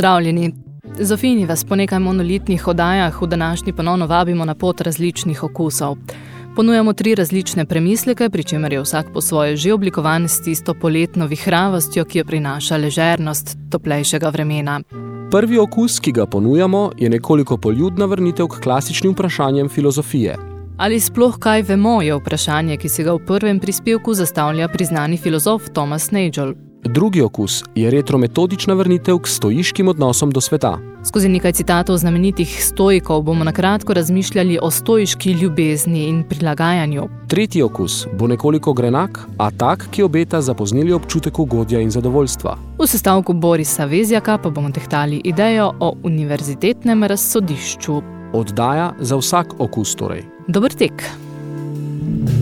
Pozdravljeni. Zofini vas po nekaj monolitnih oddajah v današnji ponovno vabimo na pot različnih okusov. Ponujamo tri različne premisleke, pri čemer je vsak po svoje že oblikovan s tisto poletno vihravostjo, ki jo prinaša ležernost toplejšega vremena. Prvi okus, ki ga ponujamo, je nekoliko poljudna vrnitev k klasičnim vprašanjem filozofije. Ali sploh kaj vemo, je vprašanje, ki se ga v prvem prispevku zastavlja priznani filozof Thomas Nagel. Drugi okus je retrometodična vrnitev k stoiškim odnosom do sveta. Skozi nekaj citatov znamenitih stojikov bomo na kratko razmišljali o stoiški ljubezni in prilagajanju. Tretji okus bo nekoliko grenak, a tak, ki obeta zapoznili občutek ugodja in zadovoljstva. V sestavku Borisa Vezjaka pa bomo tehtali idejo o univerzitetnem razsodišču. Oddaja za vsak okus torej. Dober tek! oblad,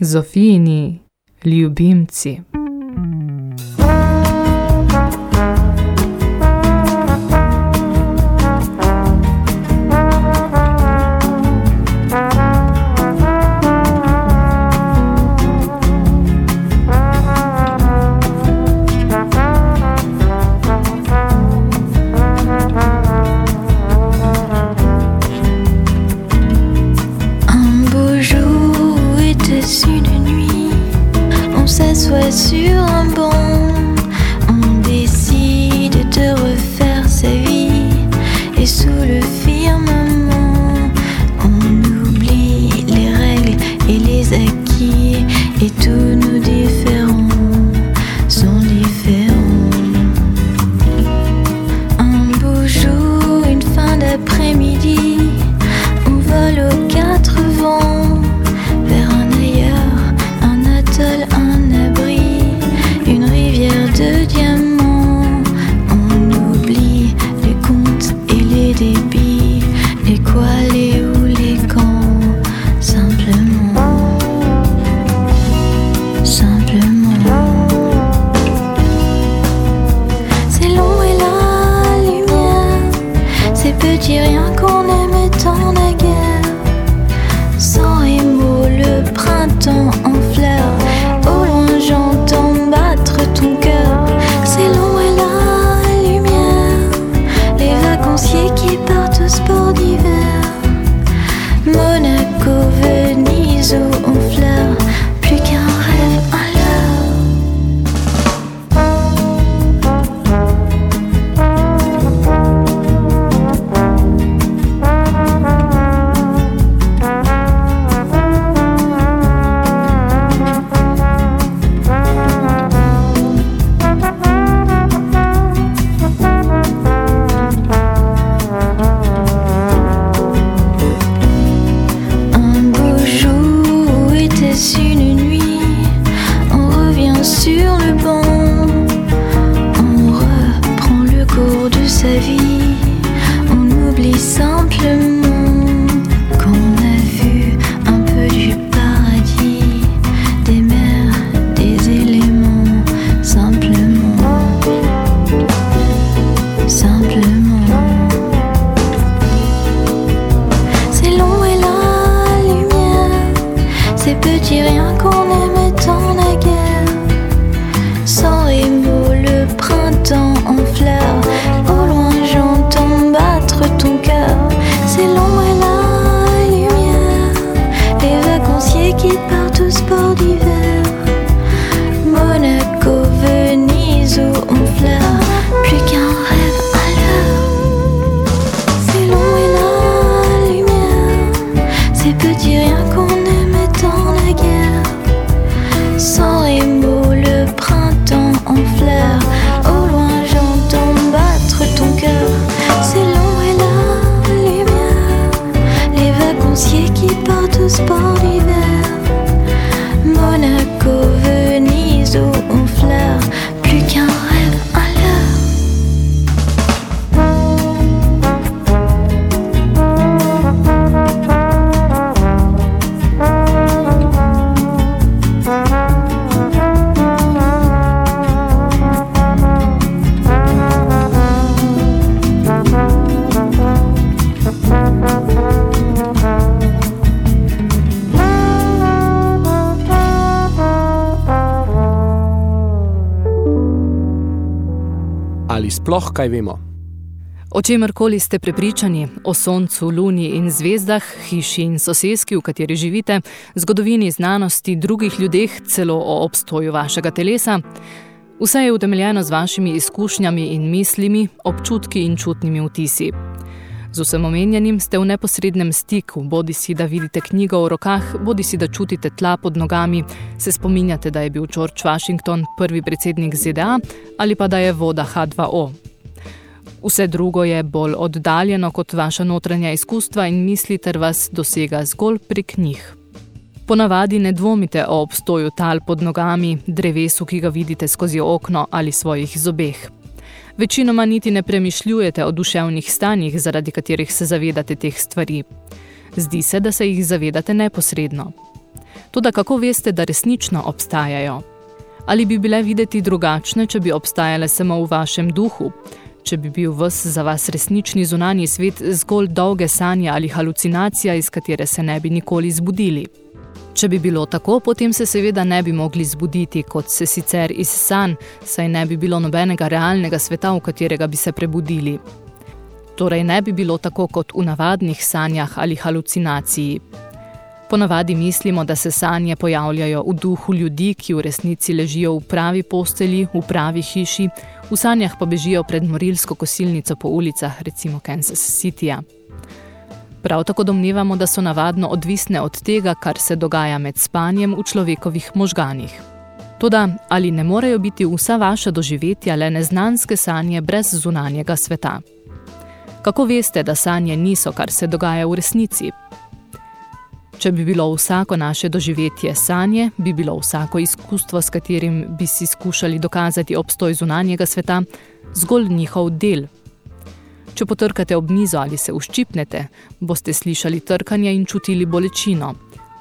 Zofijini ljubimci. Sploh kaj vemo. O čemerkoli ste prepričani, o soncu, luni in zvezdah, hiši in soseski, v kateri živite, zgodovini znanosti, drugih ljudeh, celo o obstoju vašega telesa, vse je utemeljeno z vašimi izkušnjami in mislimi, občutki in čutnimi vtisi. Z vsem omenjenim ste v neposrednem stiku, bodi si da vidite knjigo v rokah, bodi si da čutite tla pod nogami, se spominjate, da je bil George Washington prvi predsednik ZDA ali pa da je voda H2O. Vse drugo je bolj oddaljeno kot vaša notranja izkustva in misli ter vas dosega zgolj prek njih. Ponavadi ne dvomite o obstoju tal pod nogami, drevesu, ki ga vidite skozi okno ali svojih zobeh. Večinoma niti ne premišljujete o duševnih stanjih, zaradi katerih se zavedate teh stvari. Zdi se, da se jih zavedate neposredno. Toda kako veste, da resnično obstajajo? Ali bi bile videti drugačne, če bi obstajale samo v vašem duhu? Če bi bil vas za vas resnični zunanji svet zgolj dolge sanje ali halucinacija, iz katere se ne bi nikoli zbudili? Če bi bilo tako, potem se seveda ne bi mogli zbuditi, kot se sicer iz sanj, saj ne bi bilo nobenega realnega sveta, v katerega bi se prebudili. Torej ne bi bilo tako kot v navadnih sanjah ali halucinaciji. Ponavadi mislimo, da se sanje pojavljajo v duhu ljudi, ki v resnici ležijo v pravi posteli, v pravi hiši, v sanjah pa bežijo pred morilsko kosilnico po ulicah, recimo Kansas Cityja. Prav tako domnevamo, da so navadno odvisne od tega, kar se dogaja med spanjem v človekovih možganih. Toda, ali ne morejo biti vsa vaša doživetja le neznanske sanje brez zunanjega sveta? Kako veste, da sanje niso, kar se dogaja v resnici? Če bi bilo vsako naše doživetje sanje, bi bilo vsako izkustvo, s katerim bi si skušali dokazati obstoj zunanjega sveta, zgolj njihov del, Če potrkate ob mizo ali se uščipnete, boste slišali trkanje in čutili bolečino.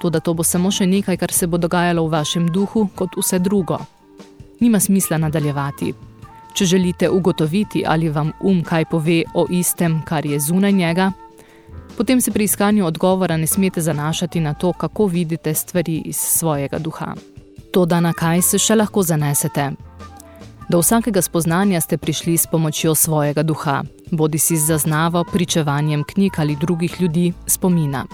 Toda to bo samo še nekaj, kar se bo dogajalo v vašem duhu, kot vse drugo. Nima smisla nadaljevati. Če želite ugotoviti, ali vam um kaj pove o istem, kar je zunaj njega, potem se pri iskanju odgovora ne smete zanašati na to, kako vidite stvari iz svojega duha. Toda na kaj se še lahko zanesete? Do vsakega spoznanja ste prišli s pomočjo svojega duha, bodi si z zaznavo, pričevanjem knjig ali drugih ljudi, spomina.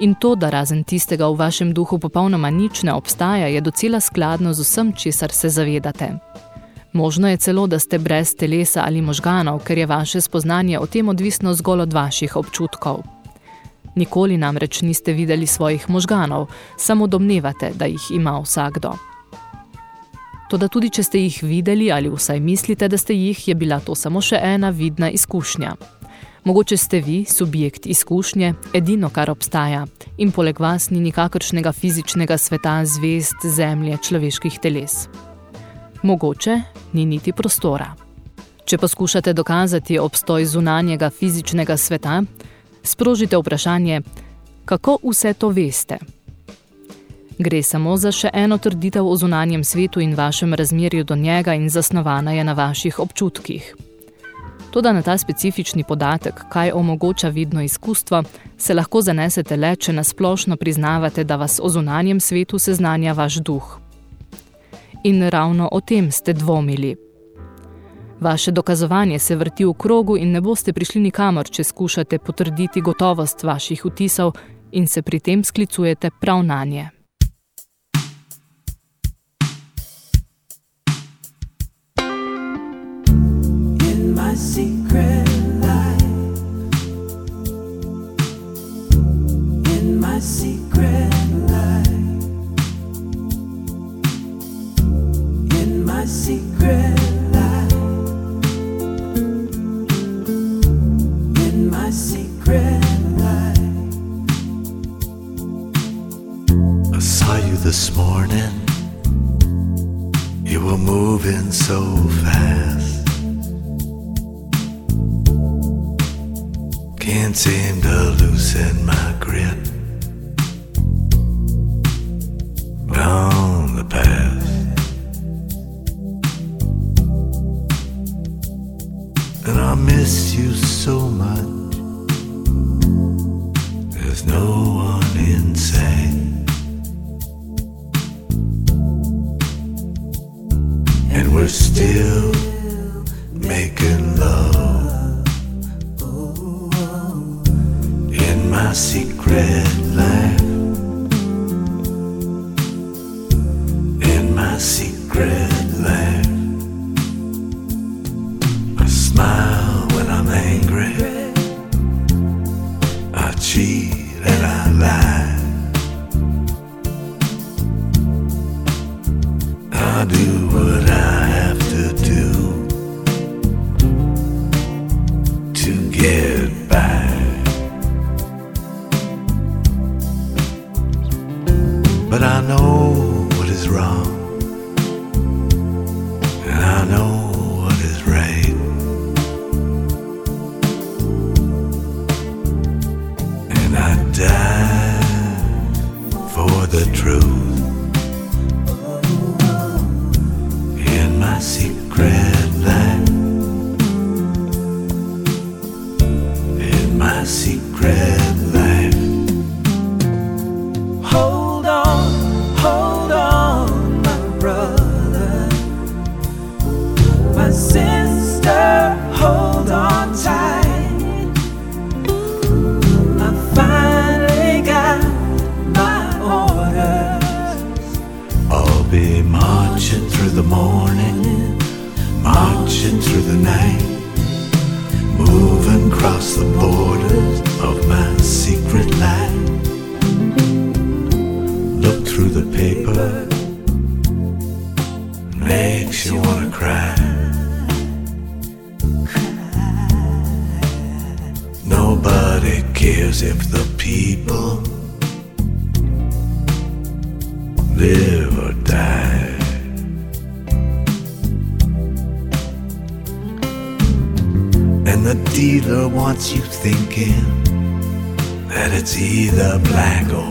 In to, da razen tistega v vašem duhu popolnoma nič ne obstaja, je docela skladno z vsem, česar se zavedate. Možno je celo, da ste brez telesa ali možganov, ker je vaše spoznanje o tem odvisno zgolj od vaših občutkov. Nikoli namreč niste videli svojih možganov, samo domnevate, da jih ima vsakdo. Toda tudi, če ste jih videli ali vsaj mislite, da ste jih, je bila to samo še ena vidna izkušnja. Mogoče ste vi, subjekt izkušnje, edino, kar obstaja, in poleg vas ni nikakršnega fizičnega sveta, zvest, zemlje, človeških teles. Mogoče ni niti prostora. Če poskušate dokazati obstoj zunanjega fizičnega sveta, sprožite vprašanje, kako vse to veste? Gre samo za še eno trditev o zunanjem svetu in vašem razmerju do njega in zasnovana je na vaših občutkih. Toda na ta specifični podatek, kaj omogoča vidno izkustvo, se lahko zanesete le, če nasplošno priznavate, da vas o zunanjem svetu seznanja vaš duh. In ravno o tem ste dvomili. Vaše dokazovanje se vrti v krogu in ne boste prišli nikamor, če skušate potrditi gotovost vaših vtisov in se pri tem sklicujete prav na nje. my secret life. In my secret life. In my secret this morning. You were moving so fast. Can't seem to loosen my grip on the past. And I miss you so much. There's no one insane. we're still making love in my secret. Wants you thinking that it's either black or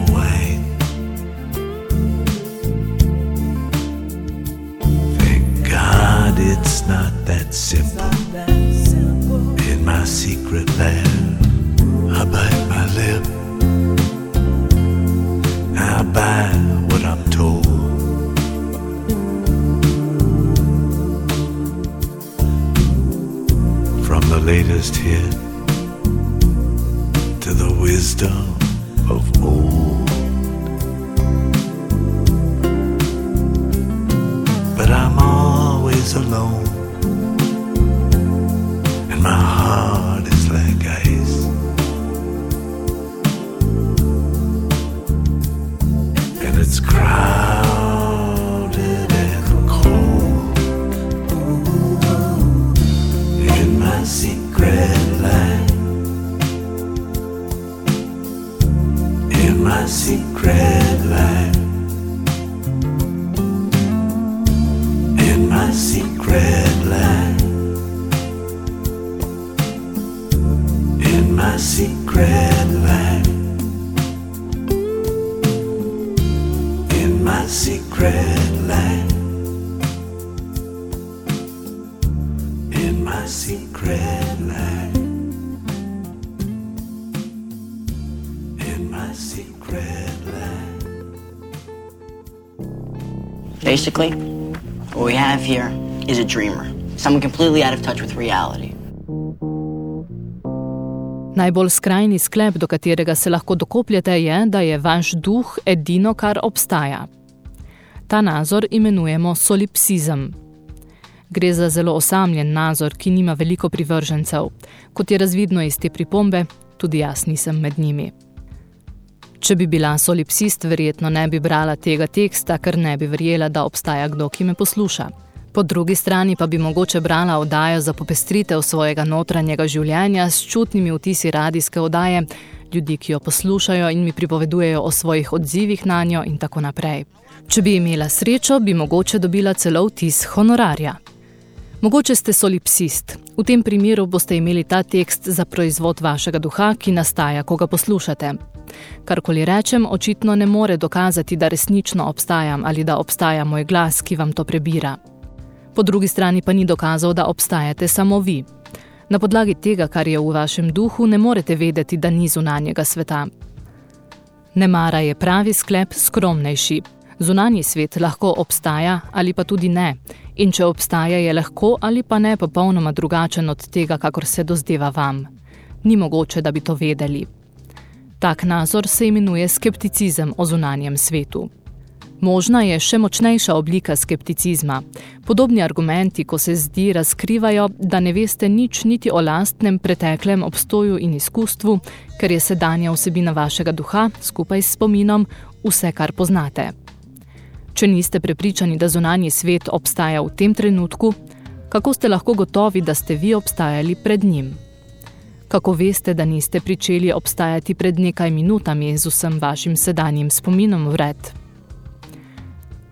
Basically, what we have here is a dreamer, someone completely out of touch with reality. Najbolj skrajni sklep, do katerega se lahko dokopljete, je, da je vaš duh edino, kar obstaja. Ta nazor imenujemo solipsizem. Gre za zelo osamljen nazor, ki nima veliko privržencev. Kot je razvidno iz te pripombe, tudi jaz nisem med njimi. Če bi bila solipsist, verjetno ne bi brala tega teksta, ker ne bi verjela, da obstaja kdo, ki me posluša. Po drugi strani pa bi mogoče brala oddajo za popestritev svojega notranjega življenja s čutnimi vtisi radijske oddaje, ljudi, ki jo poslušajo in mi pripovedujejo o svojih odzivih na njo in tako naprej. Če bi imela srečo, bi mogoče dobila celo vtis honorarja. Mogoče ste solipsist. V tem primeru boste imeli ta tekst za proizvod vašega duha, ki nastaja, ko ga poslušate. Karkoli rečem, očitno ne more dokazati, da resnično obstajam ali da obstaja moj glas, ki vam to prebira. Po drugi strani pa ni dokazal, da obstajate samo vi. Na podlagi tega, kar je v vašem duhu, ne morete vedeti, da ni zunanjega sveta. Nemara je pravi sklep skromnejši. Zunanji svet lahko obstaja ali pa tudi ne, in če obstaja, je lahko ali pa ne popolnoma drugačen od tega, kakor se dozdeva vam. Ni mogoče, da bi to vedeli. Tak nazor se imenuje skepticizem o zunanjem svetu. Možna je še močnejša oblika skepticizma. Podobni argumenti, ko se zdi, razkrivajo, da ne veste nič niti o lastnem preteklem obstoju in izkustvu, ker je sedanja vsebina vašega duha, skupaj s spominom, vse, kar poznate. Če niste prepričani, da zunanji svet obstaja v tem trenutku, kako ste lahko gotovi, da ste vi obstajali pred njim? Kako veste, da niste pričeli obstajati pred nekaj minutami z vsem vašim sedanjim spominom vred?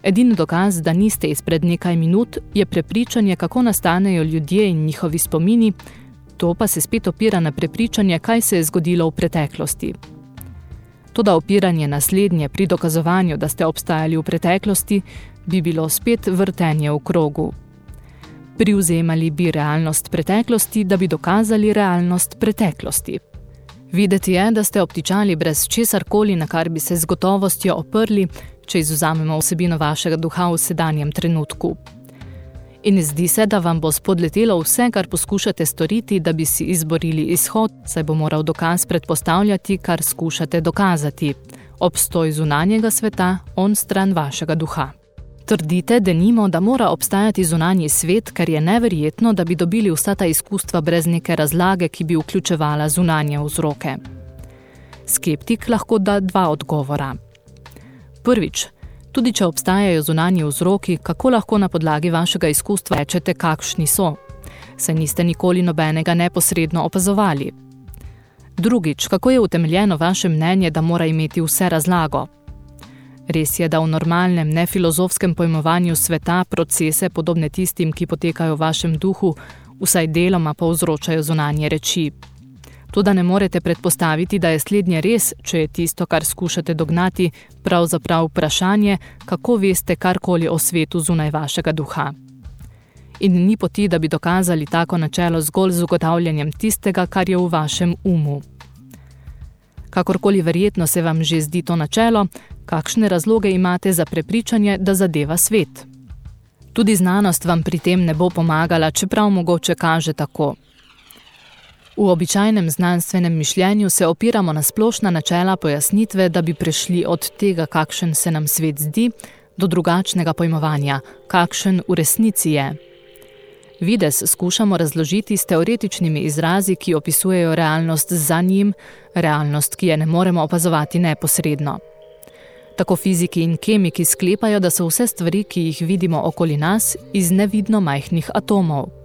Edini dokaz, da niste izpred nekaj minut, je prepričanje, kako nastanejo ljudje in njihovi spomini, to pa se spet opira na prepričanje, kaj se je zgodilo v preteklosti. Toda opiranje naslednje pri dokazovanju, da ste obstajali v preteklosti, bi bilo spet vrtenje v krogu. Privzemali bi realnost preteklosti, da bi dokazali realnost preteklosti. Videti je, da ste obtičali brez česarkoli, na kar bi se z gotovostjo oprli, če izuzamemo vsebino vašega duha v sedanjem trenutku. In zdi se, da vam bo spodletelo vse, kar poskušate storiti, da bi si izborili izhod, saj bo moral dokaz predpostavljati, kar skušate dokazati. Obstoj zunanjega sveta, on stran vašega duha. Trdite, da nimo, da mora obstajati zunanji svet, ker je neverjetno, da bi dobili vsa ta izkustva brez neke razlage, ki bi vključevala zunanje vzroke. Skeptik lahko da dva odgovora. Prvič, tudi če obstajajo zunanji vzroki, kako lahko na podlagi vašega izkustva rečete, kakšni so? Se niste nikoli nobenega neposredno opazovali. Drugič, kako je utemeljeno vaše mnenje, da mora imeti vse razlago? Res je, da v normalnem, nefilozofskem pojmovanju sveta procese, podobne tistim, ki potekajo v vašem duhu, vsaj deloma povzročajo zunanje reči. Toda ne morete predpostaviti, da je slednje res, če je tisto, kar skušate dognati, pravzaprav vprašanje, kako veste karkoli o svetu zunaj vašega duha. In ni poti, da bi dokazali tako načelo zgolj z ugotavljanjem tistega, kar je v vašem umu. Kakorkoli verjetno se vam že zdi to načelo, kakšne razloge imate za prepričanje, da zadeva svet? Tudi znanost vam pri tem ne bo pomagala, čeprav mogoče kaže tako. V običajnem znanstvenem mišljenju se opiramo na splošna načela pojasnitve, da bi prešli od tega, kakšen se nam svet zdi, do drugačnega pojmovanja, kakšen v resnici je. Vides skušamo razložiti s teoretičnimi izrazi, ki opisujejo realnost za njim, realnost, ki je ne moremo opazovati neposredno. Tako fiziki in kemiki sklepajo, da so vse stvari, ki jih vidimo okoli nas, iz nevidno majhnih atomov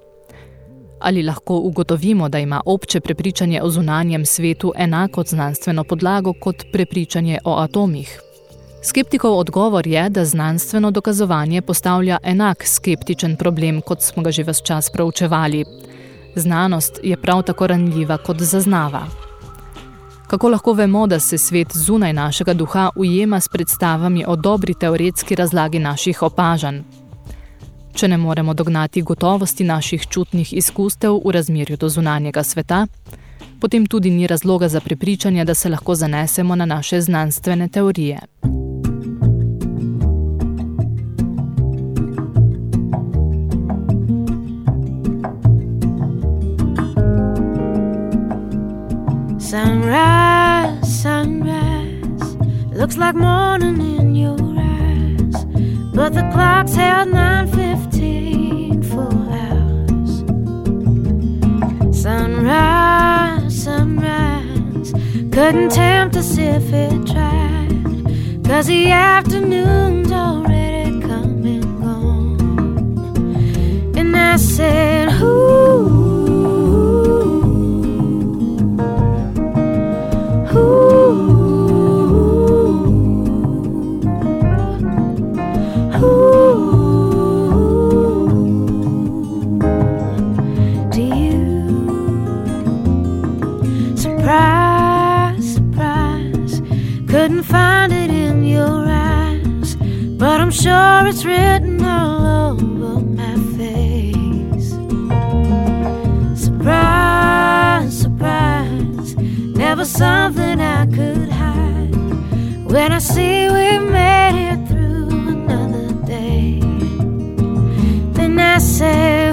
ali lahko ugotovimo, da ima obče prepričanje o zunanjem svetu enako znanstveno podlago kot prepričanje o atomih. Skeptikov odgovor je, da znanstveno dokazovanje postavlja enak skeptičen problem, kot smo ga že ves čas proučevali. Znanost je prav tako ranljiva kot zaznava. Kako lahko vemo, da se svet zunaj našega duha ujema s predstavami o dobri teoretski razlagi naših opažanj? Če ne moremo dognati gotovosti naših čutnih izkustev v razmerju do zunanjega sveta, potem tudi ni razloga za prepričanje, da se lahko zanesemo na naše znanstvene teorije. Sunrise, sunrise, looks like morning in your but the clock's held 9.15 for hours. Sunrise, sunrise, couldn't tempt us if it tried, cause the afternoon's already come and gone. And I said, Ooh. Sure it's written all over my face. Surprise, surprise, never something I could hide. When I see we made it through another day, then I say,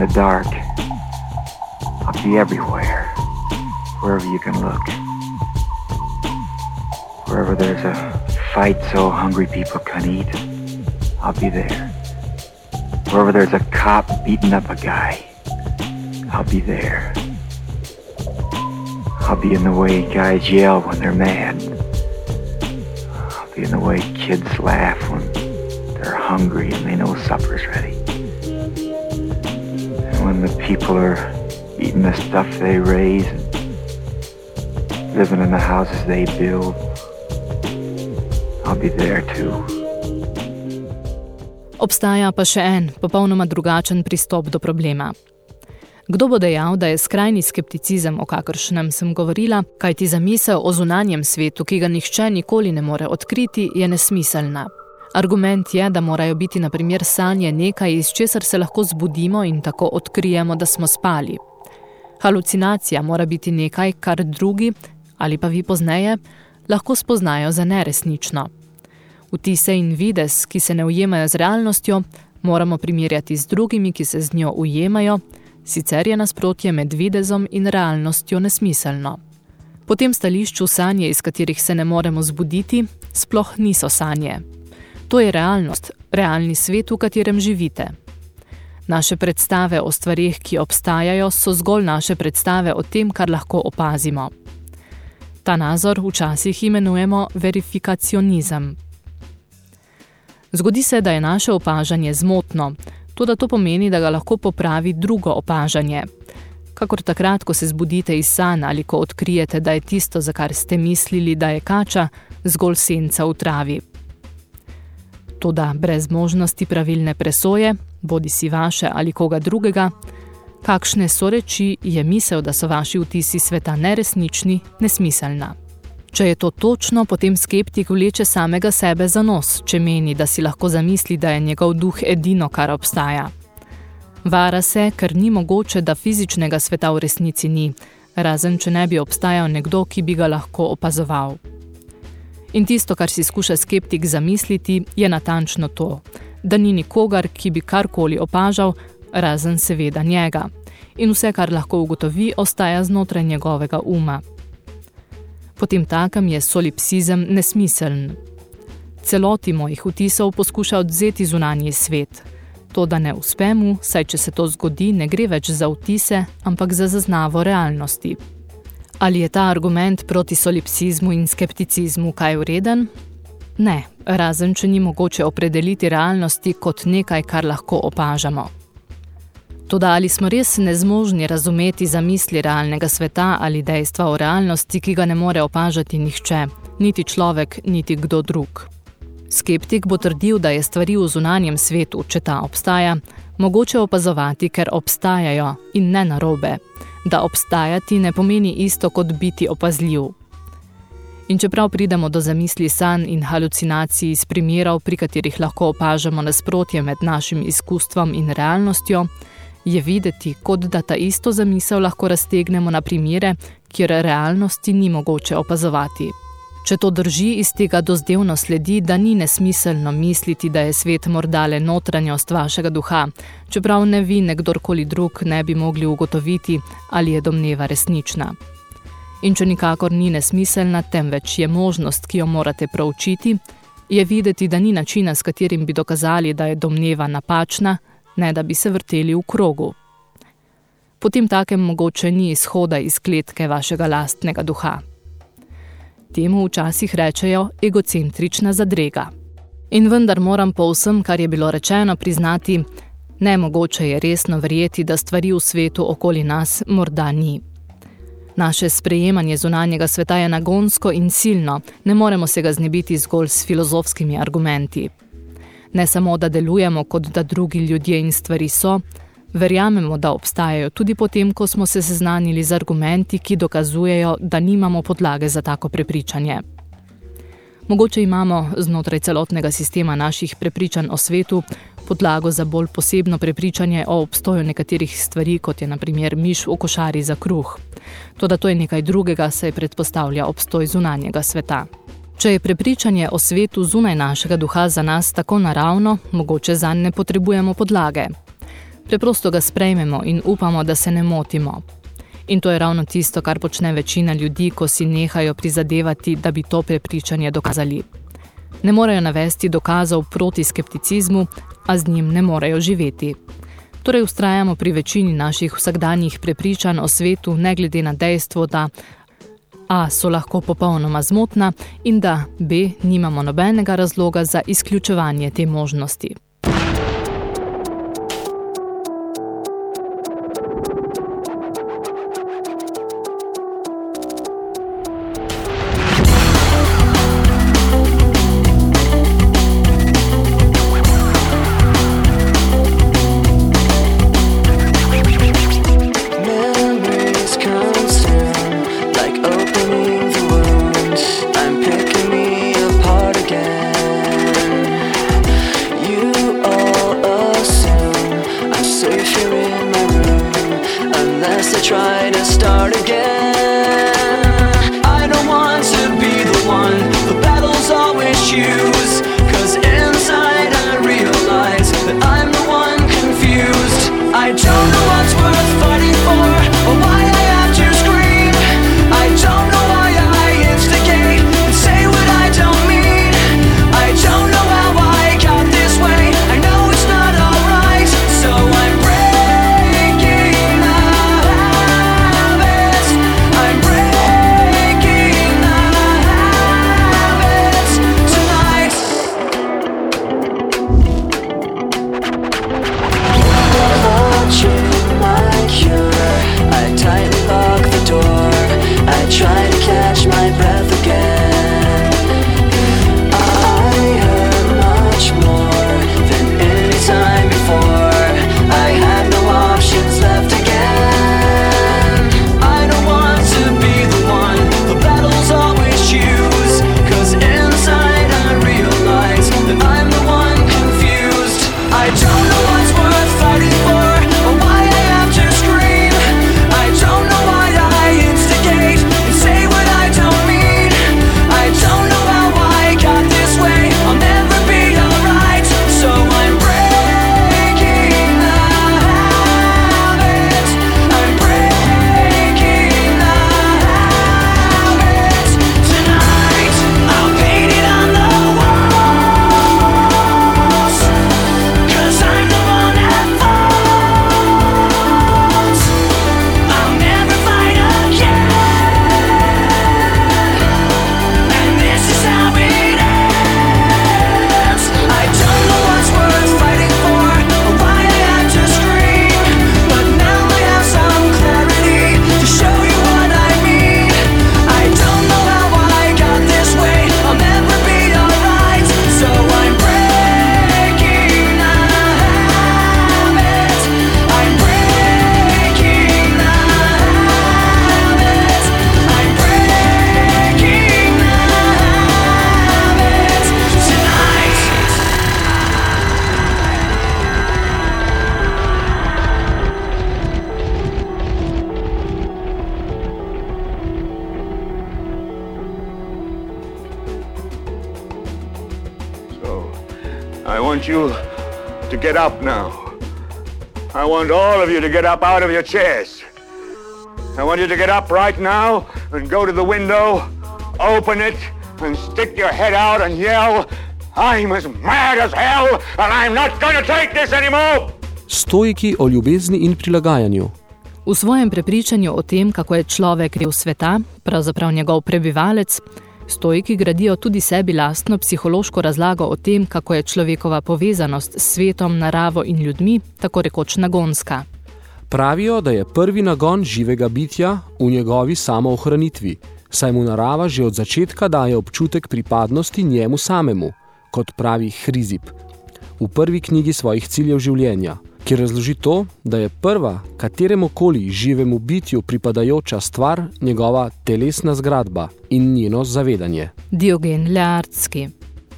in the dark. I'll be everywhere, wherever you can look. Wherever there's a fight so hungry people can eat, I'll be there. Wherever there's a cop beating up a guy, I'll be there. I'll be in the way guys yell when they're mad. I'll be in the way kids laugh when they're hungry and they know supper's ready. When the people are eating the stuff they raise and living in the houses they build, I'll be there too. Obstaja pa še en, popolnoma drugačen pristop do problema. Kdo bo dejal, da je skrajni skepticizem, o kakršnem sem govorila, kajti zamisel o zunanjem svetu, ki ga nihče nikoli ne more odkriti, je nesmiselna. Argument je, da morajo biti na primer sanje nekaj, iz česar se lahko zbudimo in tako odkrijemo, da smo spali. Halucinacija mora biti nekaj, kar drugi, ali pa vi pozneje, lahko spoznajo za neresnično. Vtise in vides, ki se ne ujemajo z realnostjo, moramo primerjati z drugimi, ki se z njo ujemajo, sicer je nasprotje med videzom in realnostjo nesmiselno. Po tem stališču sanje, iz katerih se ne moremo zbuditi, sploh niso sanje. To je realnost, realni svet, v katerem živite. Naše predstave o stvarih, ki obstajajo, so zgolj naše predstave o tem, kar lahko opazimo. Ta nazor včasih imenujemo verifikacionizem. Zgodi se, da je naše opažanje zmotno, tudi to pomeni, da ga lahko popravi drugo opažanje. Kakor takrat, ko se zbudite iz san ali ko odkrijete, da je tisto, za kar ste mislili, da je kača, zgolj senca v travi. Toda brez možnosti pravilne presoje, bodi si vaše ali koga drugega, kakšne so reči, je misel, da so vaši vtisi sveta neresnični, nesmiselna. Če je to točno, potem skeptik vleče samega sebe za nos, če meni, da si lahko zamisli, da je njegov duh edino, kar obstaja. Vara se, ker ni mogoče, da fizičnega sveta v resnici ni, razen če ne bi obstajal nekdo, ki bi ga lahko opazoval. In tisto, kar si skuša skeptik zamisliti, je natančno to, da ni nikogar, ki bi karkoli opažal, razen seveda njega. In vse, kar lahko ugotovi, ostaja znotraj njegovega uma. Potem takem je solipsizem nesmiseln. Celoti mojih vtisov poskuša odzeti zunanji svet. To, da ne uspe mu, saj če se to zgodi, ne gre več za vtise, ampak za zaznavo realnosti. Ali je ta argument proti solipsizmu in skepticizmu kaj vreden? Ne, razen če ni mogoče opredeliti realnosti kot nekaj, kar lahko opažamo. Toda ali smo res nezmožni razumeti zamisli realnega sveta ali dejstva o realnosti, ki ga ne more opažati nihče, niti človek, niti kdo drug? Skeptik bo trdil, da je stvari v zunanjem svetu, če ta obstaja, mogoče opazovati, ker obstajajo in ne narobe, da obstajati ne pomeni isto kot biti opazljiv. In čeprav pridemo do zamisli sanj in halucinacij iz primerov, pri katerih lahko opažamo nasprotje med našim izkustvom in realnostjo, je videti, kot da ta isto zamisel lahko raztegnemo na primere, kjer realnosti ni mogoče opazovati. Če to drži, iz tega dozdevno sledi, da ni nesmiselno misliti, da je svet morda le notranjost vašega duha, čeprav ne vi, ne kdorkoli drug ne bi mogli ugotoviti, ali je domneva resnična. In če nikakor ni nesmiselna, temveč je možnost, ki jo morate proučiti, je videti, da ni načina, s katerim bi dokazali, da je domneva napačna, ne da bi se vrteli v krogu. Potem takem mogoče ni izhoda iz kletke vašega lastnega duha. Temu včasih rečejo egocentrična zadrega. In vendar moram po vsem, kar je bilo rečeno, priznati, nemogoče je resno verjeti, da stvari v svetu okoli nas morda ni. Naše sprejemanje zunanjega sveta je nagonsko in silno, ne moremo se ga znebiti zgolj s filozofskimi argumenti. Ne samo, da delujemo, kot da drugi ljudje in stvari so, verjamemo, da obstajajo tudi potem, ko smo se seznanili z argumenti, ki dokazujejo, da nimamo podlage za tako prepričanje. Mogoče imamo znotraj celotnega sistema naših prepričanj o svetu podlago za bolj posebno prepričanje o obstoju nekaterih stvari, kot je na primer miš v košari za kruh. Toda to je nekaj drugega, saj predpostavlja obstoj zunanjega sveta. Če je prepričanje o svetu zunaj našega duha za nas tako naravno, mogoče zanj ne potrebujemo podlage. Preprosto ga sprejmemo in upamo, da se ne motimo. In to je ravno tisto, kar počne večina ljudi, ko si nehajo prizadevati, da bi to prepričanje dokazali. Ne morejo navesti dokazov proti skepticizmu, a z njim ne morejo živeti. Torej ustrajamo pri večini naših vsakdanjih prepričanj o svetu, ne glede na dejstvo, da A so lahko popolnoma zmotna in da B nimamo nobenega razloga za izključevanje te možnosti. All of you to get up out of your chairs. I want you to get up right now and go to the window, open it, and stick your head out and yell, I'm as mad as hell, and I'm not going to take this anymore! Stoiki o ljubezni in prilagajanju. V svojem prepričanju o tem, kako je človek del sveta, pravzaprav njegov prebivalec, stoiki gradijo tudi sebi lastno psihološko razlago o tem, kako je človekova povezanost s svetom, naravo in ljudmi tako rekoč nagonska. Pravijo, da je prvi nagon živega bitja v njegovi samoohranitvi, saj mu narava že od začetka daje občutek pripadnosti njemu samemu, kot pravi Hrizip, v prvi knjigi svojih ciljev življenja, ki razloži to, da je prva kateremu koli živemu bitju pripadajoča stvar njegova telesna zgradba in njeno zavedanje. Diogen Leartski.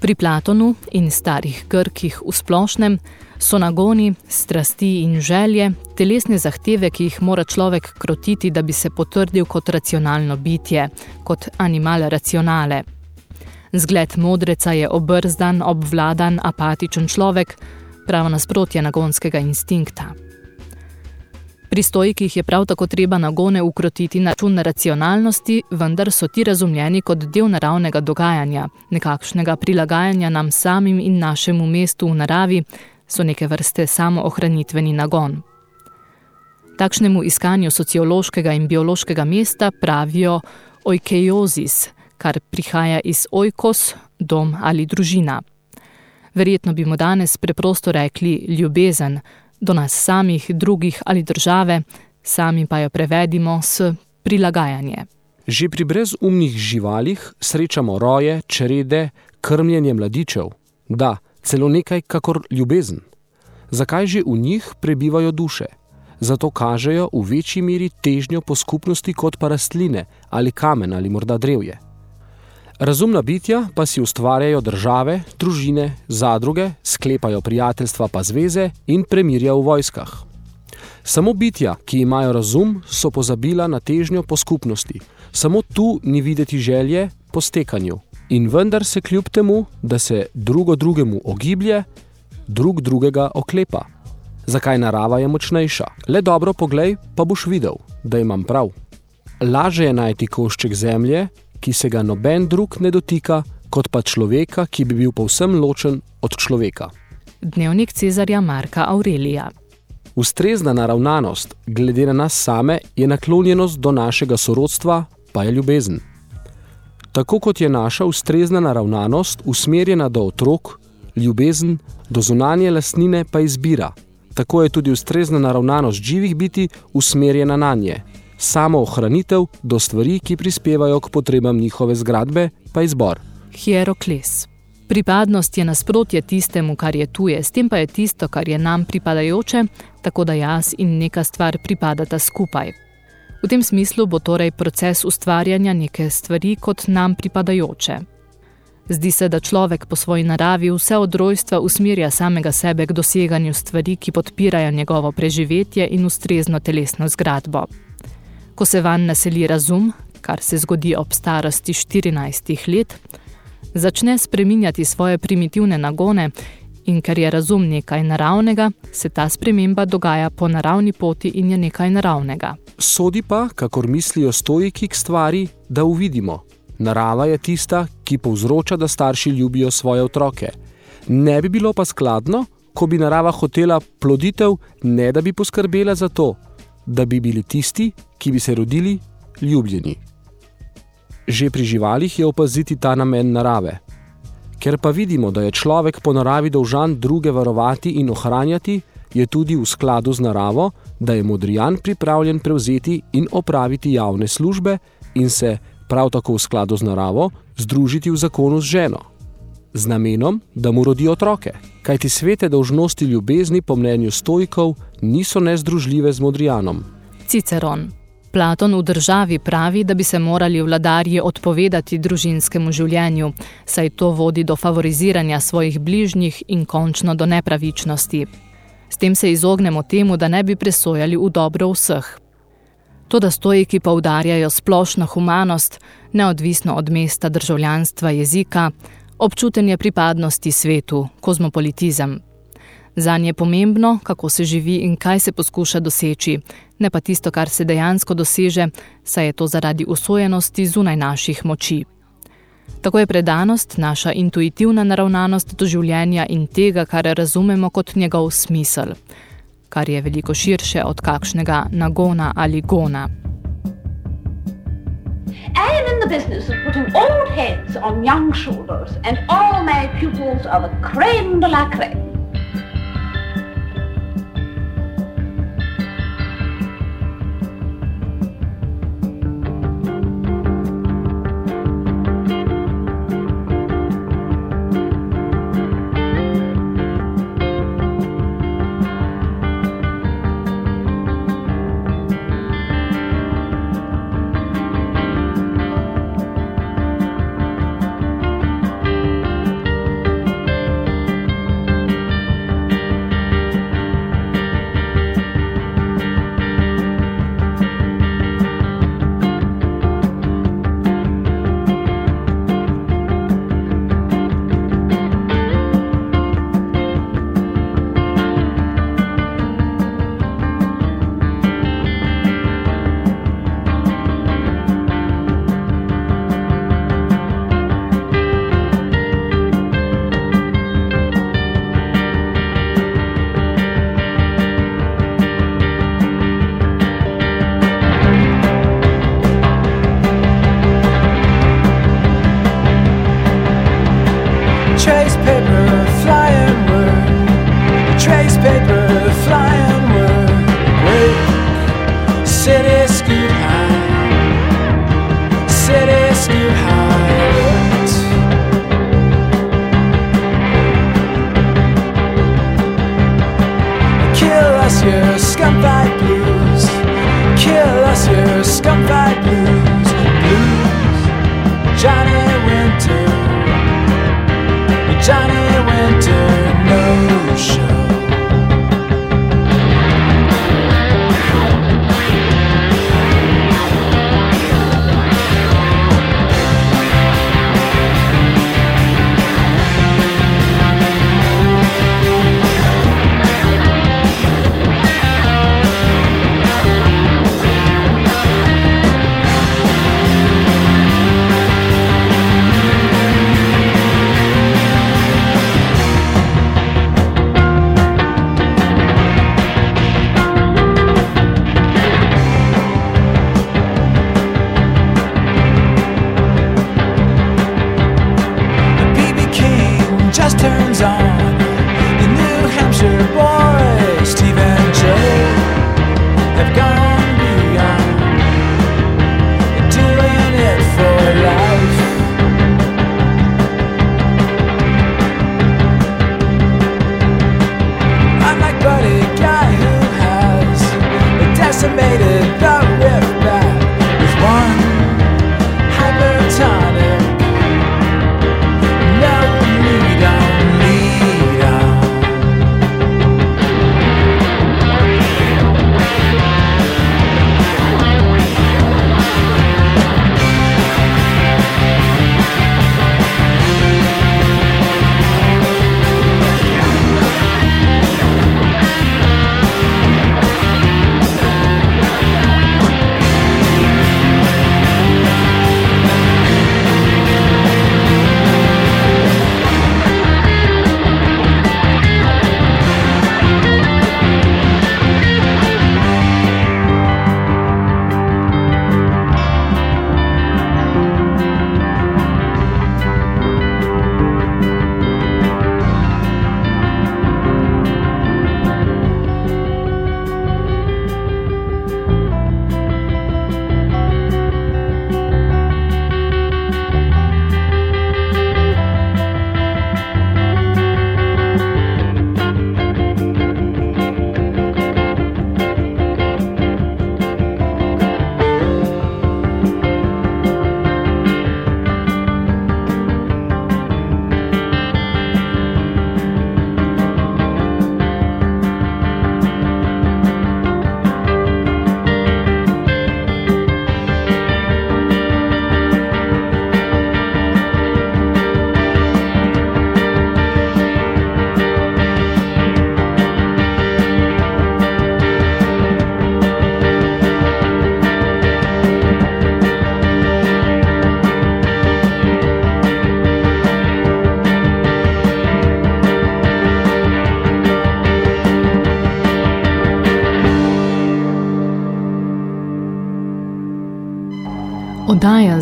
Pri Platonu in starih Grkih v splošnem so nagoni, strasti in želje, telesne zahteve, ki jih mora človek krotiti, da bi se potrdil kot racionalno bitje, kot animal racionale. Zgled modreca je obrzdan, obvladan, apatičen človek, pravo nasprotje nagonskega instinkta. Pri stojikih je prav tako treba nagone ukrotiti na račun racionalnosti, vendar so ti razumljeni kot del naravnega dogajanja, nekakšnega prilagajanja nam samim in našemu mestu v naravi, so neke vrste samoohranitveni nagon. Takšnemu iskanju sociološkega in biološkega mesta pravijo oikeiozis, kar prihaja iz oikos, dom ali družina. Verjetno bi mu danes preprosto rekli ljubezen do nas samih, drugih ali države, sami pa jo prevedimo s prilagajanje. Že pri brezumnih živalih srečamo roje, črede, krmljenje mladičev. Da, celo nekaj kakor ljubezen. Zakaj že v njih prebivajo duše? Zato kažejo v večji meri težnjo po skupnosti kot pa rastline ali kamen ali morda drevje. Razumna bitja pa si ustvarjajo države, družine, zadruge, sklepajo prijateljstva pa zveze in premirja v vojskah. Samo bitja, ki imajo razum, so pozabila na težnjo po skupnosti. Samo tu ni videti želje po stekanju. In vendar se kljub temu, da se drugo drugemu ogiblje, drug drugega oklepa. Zakaj narava je močnejša? Le dobro poglej, pa boš videl, da imam prav. Laže je najti košček zemlje, ki se ga noben drug ne dotika, kot pa človeka, ki bi bil povsem ločen od človeka. Dnevnik Cezarja Marka Aurelija. Ustrezna naravnanost, glede na nas same, je naklonjenost do našega sorodstva, pa je ljubezen. Tako kot je naša ustrezna naravnanost usmerjena do otrok, ljubezen, do zunanje lastnine pa izbira. Tako je tudi ustrezna naravnanost živih biti usmerjena na nje. Samo ohranitev do stvari, ki prispevajo k potrebam njihove zgradbe, pa izbor. Hierokles. Pripadnost je nasprotje tistemu, kar je tuje, s tem pa je tisto, kar je nam pripadajoče, tako da jaz in neka stvar pripadata skupaj. V tem smislu bo torej proces ustvarjanja neke stvari kot nam pripadajoče. Zdi se, da človek po svoji naravi vse od rojstva usmerja samega sebe k doseganju stvari, ki podpirajo njegovo preživetje in ustrezno telesno zgradbo. Ko se van naseli razum, kar se zgodi ob starosti 14 let, začne spreminjati svoje primitivne nagone in ker je razum nekaj naravnega, se ta sprememba dogaja po naravni poti in je nekaj naravnega. Sodi pa, kakor mislijo stojiki k stvari, da uvidimo. Narava je tista, ki povzroča, da starši ljubijo svoje otroke. Ne bi bilo pa skladno, ko bi narava hotela ploditev, ne da bi poskrbela za to, da bi bili tisti, ki bi se rodili, ljubljeni. Že pri živalih je opaziti ta namen narave. Ker pa vidimo, da je človek po naravi dolžan druge varovati in ohranjati, je tudi v skladu z naravo, da je modrijan pripravljen prevzeti in opraviti javne službe in se, prav tako v skladu z naravo, združiti v zakonu z ženo. Z namenom, da mu rodi otroke, kajti svete dolžnosti ljubezni po mnenju stojkov niso nezdružljive z modrijanom. Ciceron. Platon v državi pravi, da bi se morali vladarji odpovedati družinskemu življenju, saj to vodi do favoriziranja svojih bližnjih in končno do nepravičnosti. S tem se izognemo temu, da ne bi presojali v dobro vseh. To, da stojiki poudarjajo splošno humanost, neodvisno od mesta državljanstva jezika, občutenje pripadnosti svetu, kozmopolitizem. Zanje je pomembno, kako se živi in kaj se poskuša doseči, ne pa tisto, kar se dejansko doseže, saj je to zaradi usojenosti zunaj naših moči. Tako je predanost naša intuitivna naravnanost do življenja in tega, kar razumemo kot njegov smisel, kar je veliko širše od kakšnega nagona ali gona. I am in the business of putting old heads on young shoulders, and all my pupils are the creme de la creme.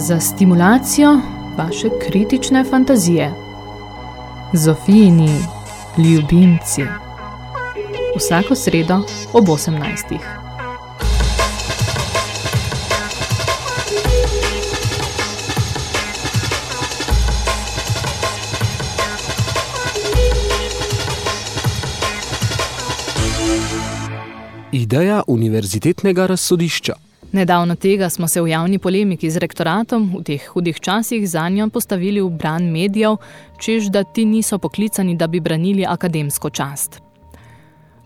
Za stimulacijo vaše kritične fantazije. Zofijini ljubimci. Vsako sredo ob 18. Ideja univerzitetnega razsodišča. Nedavno tega smo se v javni polemiki z rektoratom v teh hudih časih zanjo postavili v bran medijev, čež da ti niso poklicani, da bi branili akademsko čast.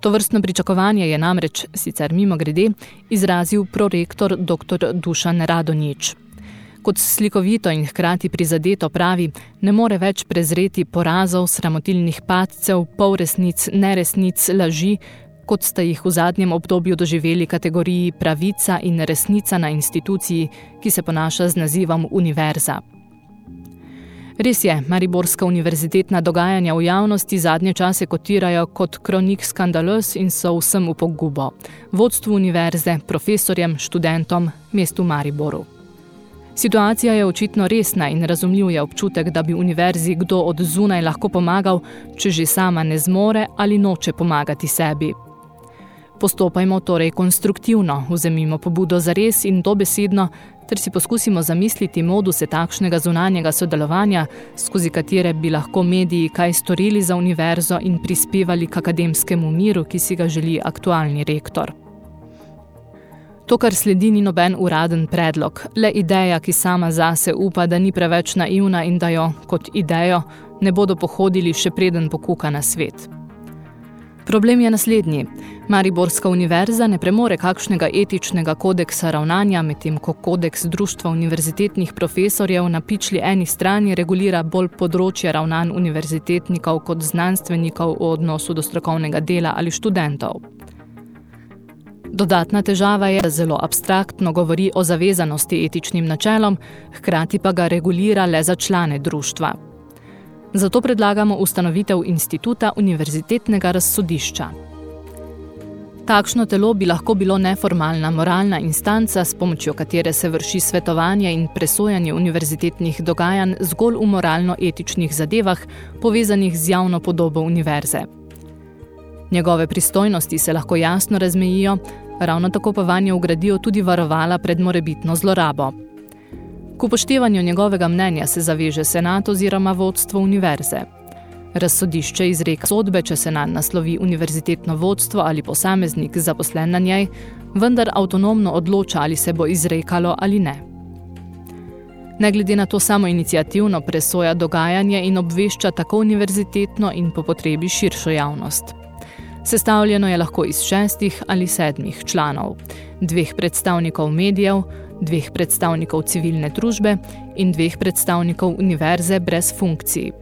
To vrstno pričakovanje je namreč, sicer mimo grede, izrazil prorektor dr. Dušan Radonjič. Kot slikovito in hkrati prizadeto pravi, ne more več prezreti porazov, sramotilnih padcev, polresnic, neresnic, laži, kot sta jih v zadnjem obdobju doživeli kategoriji pravica in resnica na instituciji, ki se ponaša z nazivom univerza. Res je, Mariborska univerzitetna dogajanja v javnosti zadnje čase kotirajo kot kronik skandalös in so vsem v pogubo. Vodstvu univerze, profesorjem, študentom, mestu Mariboru. Situacija je očitno resna in razumljiv je občutek, da bi univerzi kdo od zunaj lahko pomagal, če že sama ne zmore ali noče pomagati sebi. Postopajmo torej konstruktivno, vzemimo pobudo za res in dobesedno, ter si poskusimo zamisliti moduse takšnega zunanjega sodelovanja, skozi katere bi lahko mediji kaj storili za univerzo in prispevali k akademskemu miru, ki si ga želi aktualni rektor. To, kar sledi, ni noben uraden predlog, le ideja, ki sama zase upa, da ni preveč naivna in da jo, kot idejo, ne bodo pohodili še preden pokuka na svet. Problem je naslednji. Mariborska univerza ne premore kakšnega etičnega kodeksa ravnanja, medtem ko kodeks Društva univerzitetnih profesorjev na pičli eni strani regulira bolj področje ravnanj univerzitetnikov kot znanstvenikov v odnosu do strokovnega dela ali študentov. Dodatna težava je, da zelo abstraktno govori o zavezanosti etičnim načelom, hkrati pa ga regulira le za člane društva. Zato predlagamo ustanovitev instituta univerzitetnega razsodišča. Takšno telo bi lahko bilo neformalna moralna instanca, s pomočjo katere se vrši svetovanje in presojanje univerzitetnih dogajanj zgolj v moralno-etičnih zadevah, povezanih z javno podobo univerze. Njegove pristojnosti se lahko jasno razmejijo, ravno tako pa vanje ugradijo tudi varovala pred morebitno zlorabo. K upoštevanju njegovega mnenja se zaveže senat oziroma vodstvo univerze. Razsodišče izreka sodbe, če se na naslovi univerzitetno vodstvo ali posameznik zaposlen na njej, vendar avtonomno odloča, ali se bo izrekalo ali ne. Ne glede na to samo inicijativno presoja dogajanje in obvešča tako univerzitetno in po potrebi širšo javnost. Sestavljeno je lahko iz šestih ali sedmih članov, dveh predstavnikov medijev, dveh predstavnikov civilne družbe in dveh predstavnikov univerze brez funkcij.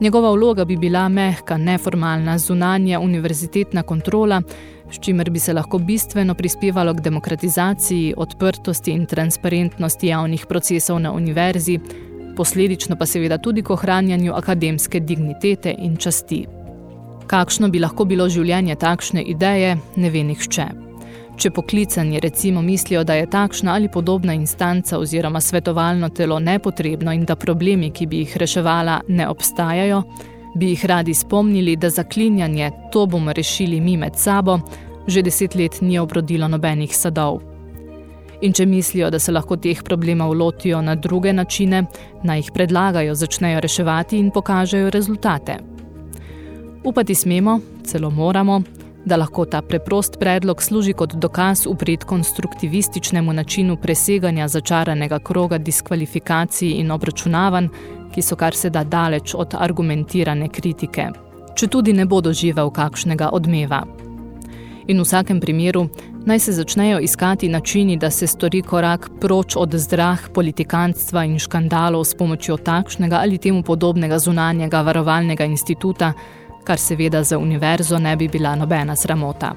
Njegova vloga bi bila mehka, neformalna, zunanja univerzitetna kontrola, s čimer bi se lahko bistveno prispevalo k demokratizaciji, odprtosti in transparentnosti javnih procesov na univerzi, posledično pa seveda tudi k ohranjanju akademske dignitete in časti. Kakšno bi lahko bilo življenje takšne ideje, ne ve nihče. Če poklicani recimo mislijo, da je takšna ali podobna instanca oziroma svetovalno telo nepotrebno in da problemi, ki bi jih reševala, ne obstajajo, bi jih radi spomnili, da zaklinjanje to bomo rešili mi med sabo, že deset let ni obrodilo nobenih sadov. In če mislijo, da se lahko teh problemov lotijo na druge načine, naj jih predlagajo, začnejo reševati in pokažejo rezultate. Upati smemo, celo moramo, da lahko ta preprost predlog služi kot dokaz upred konstruktivističnemu načinu preseganja začaranega kroga diskvalifikacij in obračunavanj, ki so kar se da daleč od argumentirane kritike, če tudi ne bo doživel kakšnega odmeva. In v vsakem primeru naj se začnejo iskati načini, da se stori korak proč od zdrah politikantstva in škandalov s pomočjo takšnega ali temu podobnega zunanjega varovalnega instituta, kar seveda za univerzo ne bi bila nobena sramota.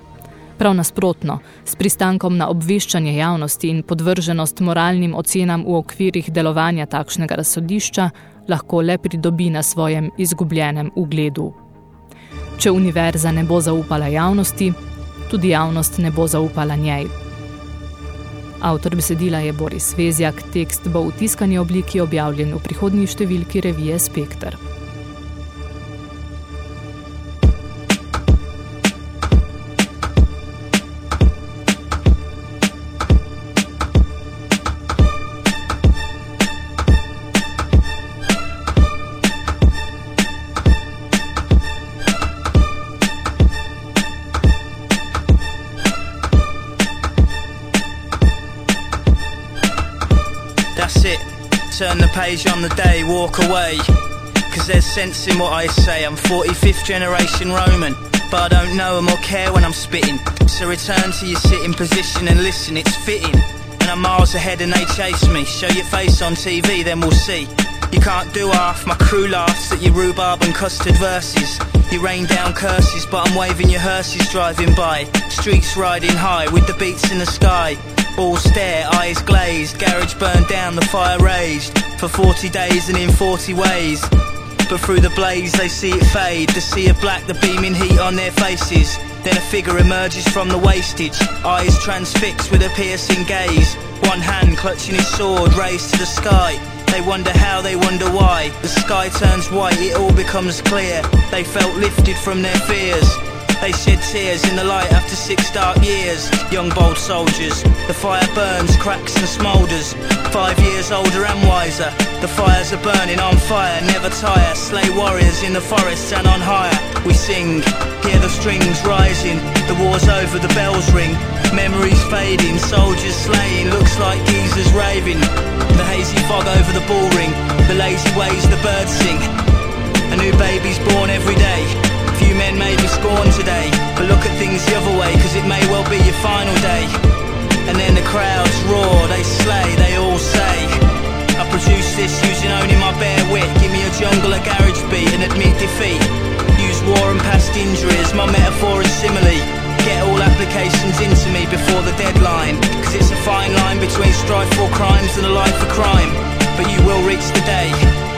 Prav nasprotno, s pristankom na obveščanje javnosti in podvrženost moralnim ocenam v okvirih delovanja takšnega razsodišča lahko le pridobi na svojem izgubljenem ugledu. Če univerza ne bo zaupala javnosti, tudi javnost ne bo zaupala njej. Avtor besedila je Boris Vezjak, tekst bo v tiskani obliki objavljen v prihodnji številki revije Spektr. On the day, walk away. Cause there's sense in what I say. I'm 45th generation Roman, but I don't know 'em or care when I'm spitting. So return to your sitting position and listen, it's fitting. And I'm miles ahead and they chase me. Show your face on TV, then we'll see. You can't do half, my crew laughs at your rhubarb and custard verses. You rain down curses, but I'm waving your hearses driving by. Streets riding high with the beats in the sky. All stare, eyes glazed, garage burned down, the fire raged. For 40 days and in 40 ways. But through the blaze they see it fade, the sea of black, the beaming heat on their faces. Then a figure emerges from the wastage, eyes transfixed with a piercing gaze. One hand clutching his sword raised to the sky. They wonder how, they wonder why. The sky turns white, it all becomes clear. They felt lifted from their fears. They shed tears in the light after six dark years. Young bold soldiers, the fire burns, cracks and smoulders. Five years older and wiser. The fires are burning on fire, never tire. Slay warriors in the forests and on higher. We sing, hear the strings rising. The war's over, the bells ring. Memories fading, soldiers slaying. Looks like geezers raving. The hazy fog over the ball ring. The lazy ways the birds sing. A new baby's born every day. Few men may be scorned today, but look at things the other way, cause it may well be your final day. And then the crowds roar, they slay, they all say. I produce this using only my bare wit. Give me a jungle, a garage beat, and admit defeat. Use war and past injuries, my metaphor is simile. Get all applications into me before the deadline. Cause it's a fine line between strife for crimes and a life for crime. But you will reach the day,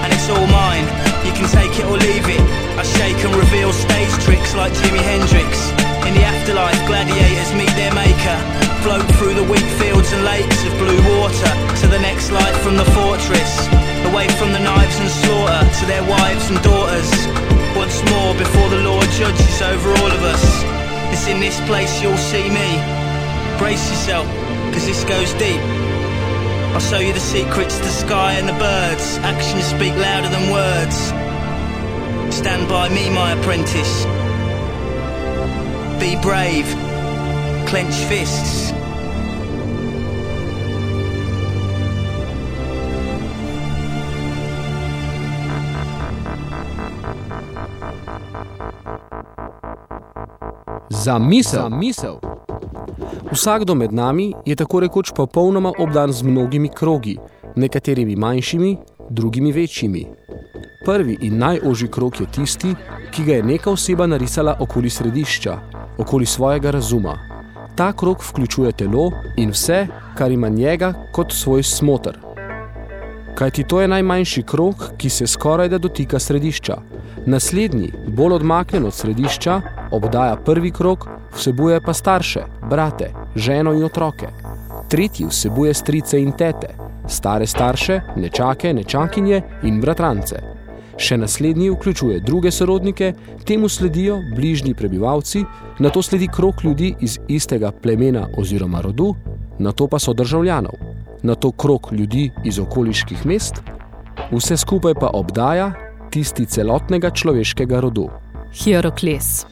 and it's all mine. You can take it or leave it. I shake and reveal stage tricks like Jimi Hendrix. In the afterlife, gladiators meet their maker. Float through the wheat fields and lakes of blue water to the next light from the fortress. Away from the knives and slaughter to their wives and daughters. Once more before the Lord judges over all of us. It's in this place you'll see me. Brace yourself, cause this goes deep. I'll show you the secrets, the sky and the birds. Actions speak louder than words. Stand by me, my apprentice. Be brave. Clench fists. Za misel. Vsakdo med nami je tako rekoč popolnoma obdan z mnogimi krogi, nekaterimi manjšimi, drugimi večjimi. Prvi in najožji krog je tisti, ki ga je neka oseba narisala okoli središča, okoli svojega razuma. Ta krog vključuje telo in vse, kar ima njega kot svoj smotr. Kajti to je najmanjši krog, ki se skoraj da dotika središča. Naslednji, bolj odmaknen od središča, obdaja prvi krog, vsebuje pa starše, brate, ženo in otroke. Tretji vsebuje strice in tete, stare starše, nečake, nečakinje in bratrance. Še naslednji vključuje druge sorodnike, temu sledijo bližnji prebivalci, nato sledi krok ljudi iz istega plemena oziroma rodu, nato pa so državljanov, nato krok ljudi iz okoliških mest, vse skupaj pa obdaja tisti celotnega človeškega rodu. Hierokles.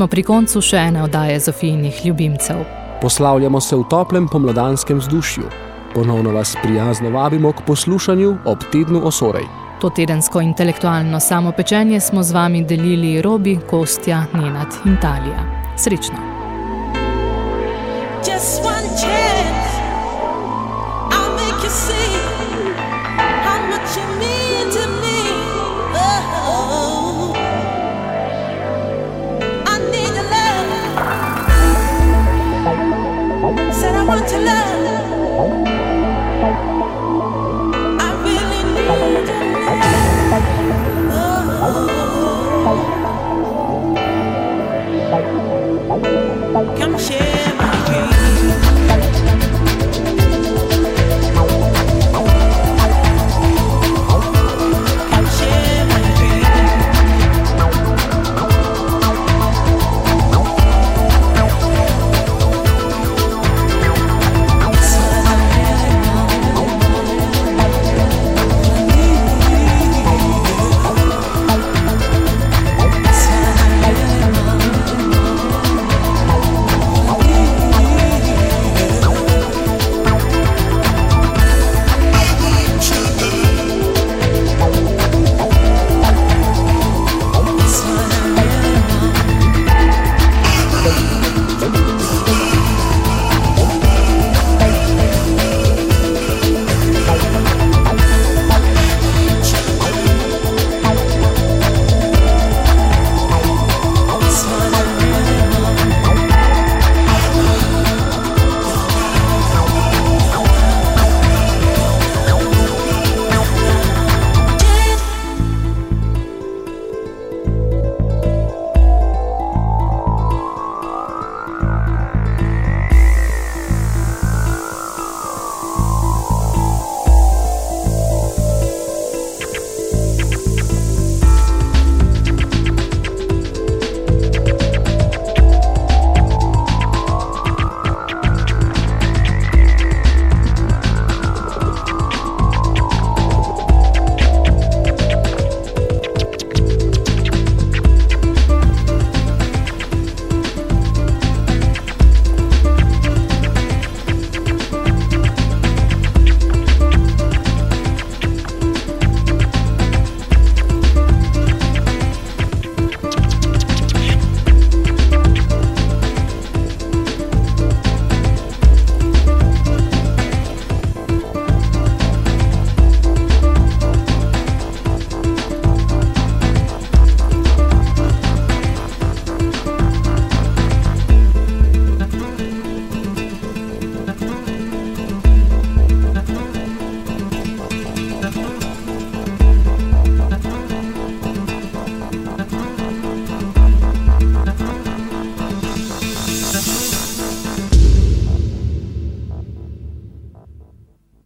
Smo pri koncu še ene oddaje Zofijnih ljubimcev. Poslavljamo se v toplem pomladanskem vzdušju. Ponovno vas prijazno vabimo k poslušanju ob tednu osorej. To tedensko intelektualno samopečenje smo z vami delili Robi, Kostja, Nenad in Talija. Srečno!